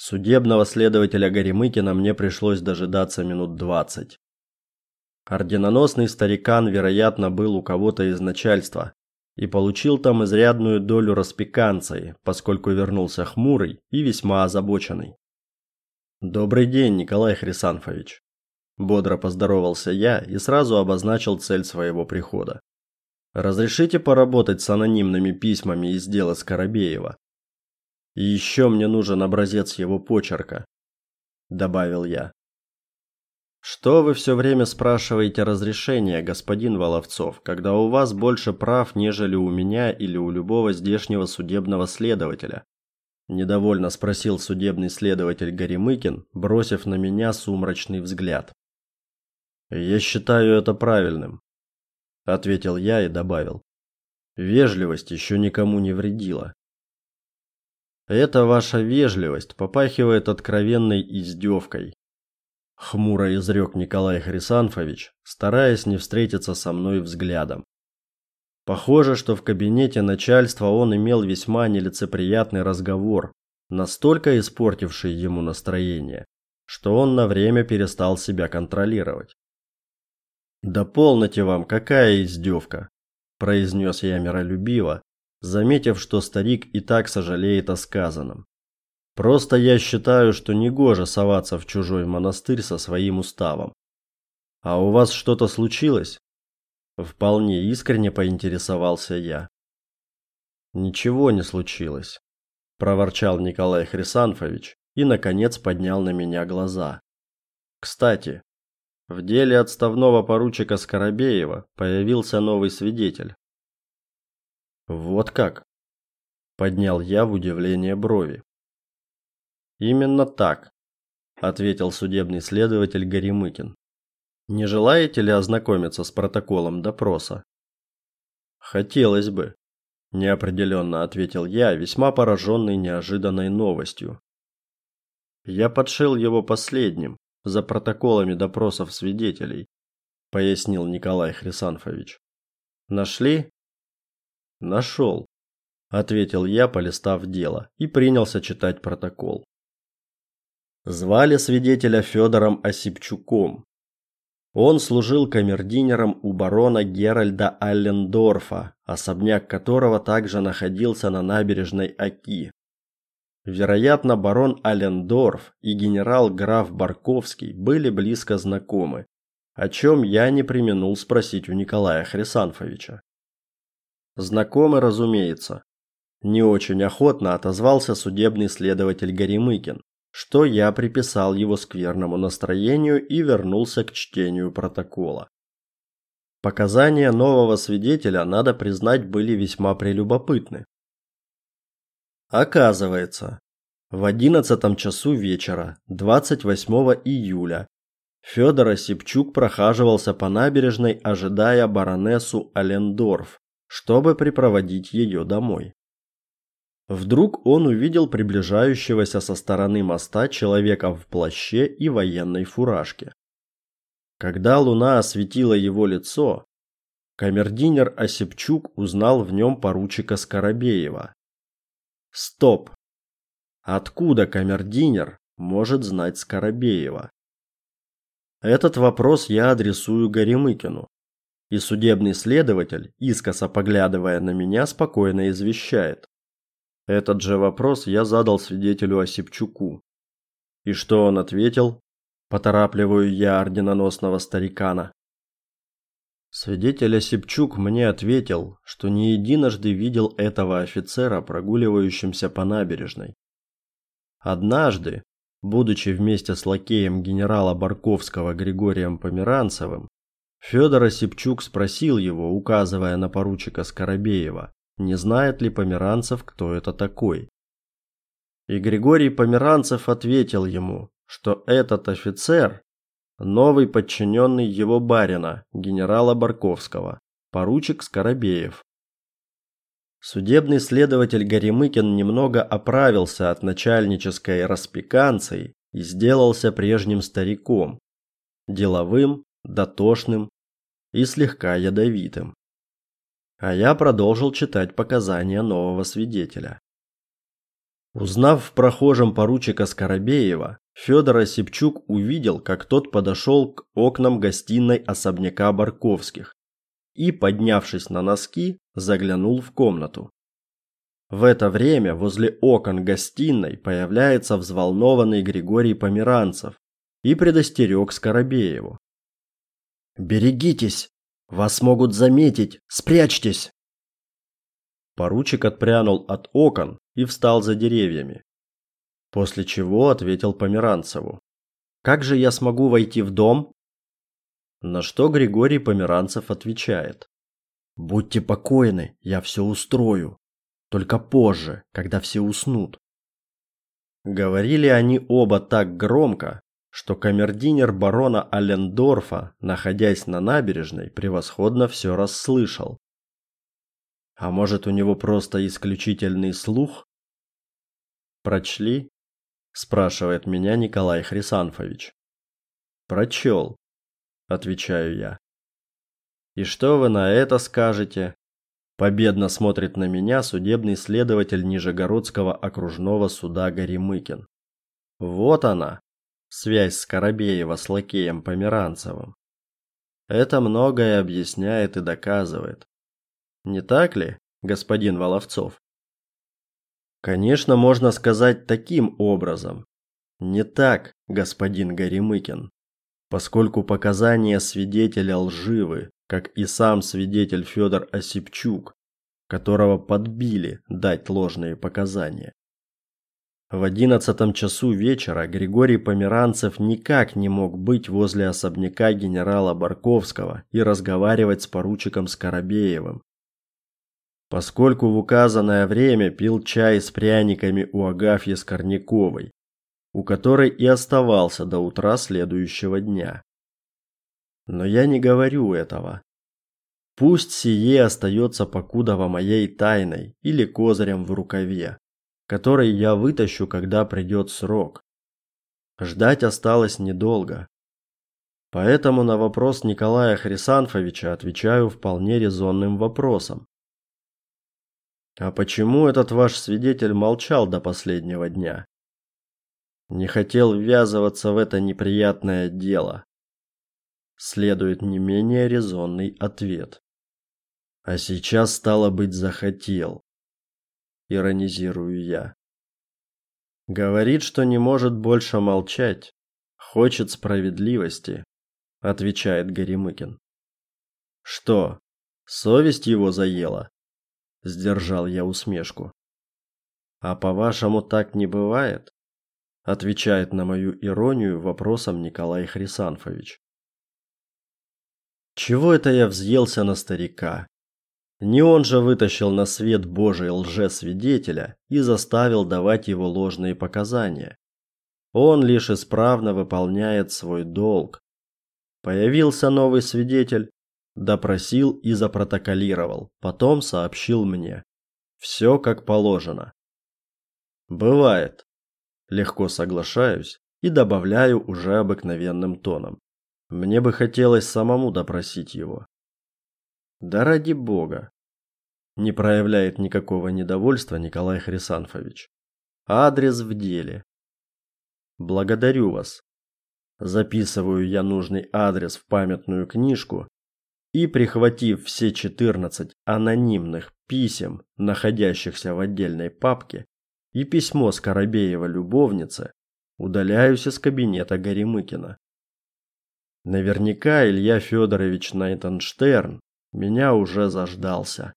Судебного следователя Горемыкина мне пришлось дожидаться минут двадцать. Орденоносный старикан, вероятно, был у кого-то из начальства и получил там изрядную долю распеканции, поскольку вернулся хмурый и весьма озабоченный. Добрый день, Николай Хрисанфович. Бодро поздоровался я и сразу обозначил цель своего прихода. Разрешите поработать с анонимными письмами из дела Скоробеева. И еще мне нужен образец его почерка, добавил я. Что вы все время спрашиваете разрешения, господин Воловцов, когда у вас больше прав, нежели у меня или у любого здешнего судебного следователя? недовольно спросил судебный следователь Горемыкин, бросив на меня сумрачный взгляд. Я считаю это правильным, ответил я и добавил: вежливость еще никому не вредила. Эта ваша вежливость попахивает откровенной издевкой, хмуро изрек Николай Хрисанфович, стараясь не встретиться со мной взглядом. Похоже, что в кабинете начальства он имел весьма нелицеприятный разговор, настолько испортивший ему настроение, что он на время перестал себя контролировать. Да полноте вам, какая издевка, произнес я миролюбиво, заметив, что старик и так сожалеет о сказанном. Просто я считаю, что негоже соваться в чужой монастырь со своим уставом. А у вас что-то случилось? Вполне искренне поинтересовался я. Ничего не случилось, проворчал Николай Хрисанфович и наконец поднял на меня глаза. Кстати, в деле отставного поручика Скоробеева появился новый свидетель. Вот как? Поднял я в удивление брови. Именно так, ответил судебный следователь Горемыкин. Не желаете ли ознакомиться с протоколом допроса? Хотелось бы, неопределенно ответил я, весьма пораженный неожиданной новостью. Я подшил его последним, за протоколами допросов свидетелей, пояснил Николай Хрисанфович. Нашли? Нашел, ответил я, полистав дело, и принялся читать протокол. Звали свидетеля Федором Осипчуком. Он служил камердинером у барона Геральда Аллендорфа, особняк которого также находился на набережной Оки. Вероятно, барон Алендорф и генерал-граф Барковский были близко знакомы, о чем я не преминул спросить у Николая Хрисанфовича. Знакомы, разумеется. Не очень охотно отозвался судебный следователь Горемыкин, что я приписал его скверному настроению и вернулся к чтению протокола. Показания нового свидетеля, надо признать, были весьма прелюбопытны. Оказывается, в одиннадцатом часу вечера 28 июля Федор Осипчук прохаживался по набережной, ожидая баронессу Алендорф, чтобы припроводить ее домой. Вдруг он увидел приближающегося со стороны моста человека в плаще и военной фуражке. Когда луна осветила его лицо, камердинер Осипчук узнал в нем поручика Скоробеева. Стоп. Откуда камердинер может знать Скоробеева? Этот вопрос я адресую Горемыкину. И судебный следователь, искоса поглядывая на меня, спокойно извещает. Этот же вопрос я задал свидетелю Осипчуку. И что он ответил? Поторапливаю я орденоносного старикана. Свидетель Осипчук мне ответил, что не единожды видел этого офицера прогуливающимся по набережной. Однажды, будучи вместе с лакеем генерала Барковского Григорием Померанцевым, Федор Осипчук спросил его, указывая на поручика Скоробеева, не знает ли Померанцев, кто это такой. И Григорий Померанцев ответил ему, что этот офицер новый подчиненный его барина, генерала Барковского, поручик Скоробеев. Судебный следователь Горемыкин немного оправился от начальнической распеканции и сделался прежним стариком, деловым, дотошным и слегка ядовитым. А я продолжил читать показания нового свидетеля. Узнав в прохожем поручика Скоробеева, Федор Осипчук увидел, как тот подошел к окнам гостиной особняка Барковских и, поднявшись на носки, заглянул в комнату. В это время возле окон гостиной появляется взволнованный Григорий Померанцев и предостерег Скоробееву. «Берегитесь! Вас могут заметить! Спрячьтесь!» Поручик отпрянул от окон и встал за деревьями. После чего ответил Померанцеву. «Как же я смогу войти в дом?» На что Григорий Померанцев отвечает. «Будьте покойны, я все устрою. Только позже, когда все уснут». Говорили они оба так громко, что камердинер барона Аллендорфа, находясь на набережной, превосходно все расслышал. А может, у него просто исключительный слух? Прочли? спрашивает меня Николай Хрисанфович. Прочел, отвечаю я. И что вы на это скажете? Победно смотрит на меня судебный следователь Нижегородского окружного суда Горемыкин. Вот она, связь Скоробеева с лакеем Померанцевым. Это многое объясняет и доказывает. Не так ли, господин Воловцов? Конечно, можно сказать таким образом. Не так, господин Горемыкин. Поскольку показания свидетеля лживы, как и сам свидетель Федор Осипчук, которого подбили дать ложные показания. В одиннадцатом часу вечера Григорий Померанцев никак не мог быть возле особняка генерала Барковского и разговаривать с поручиком Скоробеевым, поскольку в указанное время пил чай с пряниками у Агафьи Скорняковой, у которой и оставался до утра следующего дня. Но я не говорю этого. Пусть сие остается покудово моей тайной или козырем в рукаве который я вытащу, когда придет срок. Ждать осталось недолго. Поэтому на вопрос Николая Хрисанфовича отвечаю вполне резонным вопросом. А почему этот ваш свидетель молчал до последнего дня? Не хотел ввязываться в это неприятное дело. Следует не менее резонный ответ. А сейчас стало быть захотел иронизирую я. Говорит, что не может больше молчать, хочет справедливости, отвечает Горемыкин. Что, совесть его заела? Сдержал я усмешку. А по-вашему так не бывает? Отвечает на мою иронию вопросом Николай Хрисанфович. Чего это я взъелся на старика? Не он же вытащил на свет Божий лжесвидетеля и заставил давать его ложные показания. Он лишь исправно выполняет свой долг. Появился новый свидетель, допросил и запротоколировал, потом сообщил мне. Все как положено. Бывает. Легко соглашаюсь и добавляю уже обыкновенным тоном. Мне бы хотелось самому допросить его. Да ради бога. Не проявляет никакого недовольства Николай Хрисанфович. Адрес в деле. Благодарю вас. Записываю я нужный адрес в памятную книжку и, прихватив все 14 анонимных писем, находящихся в отдельной папке, и письмо Скоробеева любовнице, удаляюсь из кабинета Горемыкина. Наверняка Илья Федорович Найтенштерн меня уже заждался.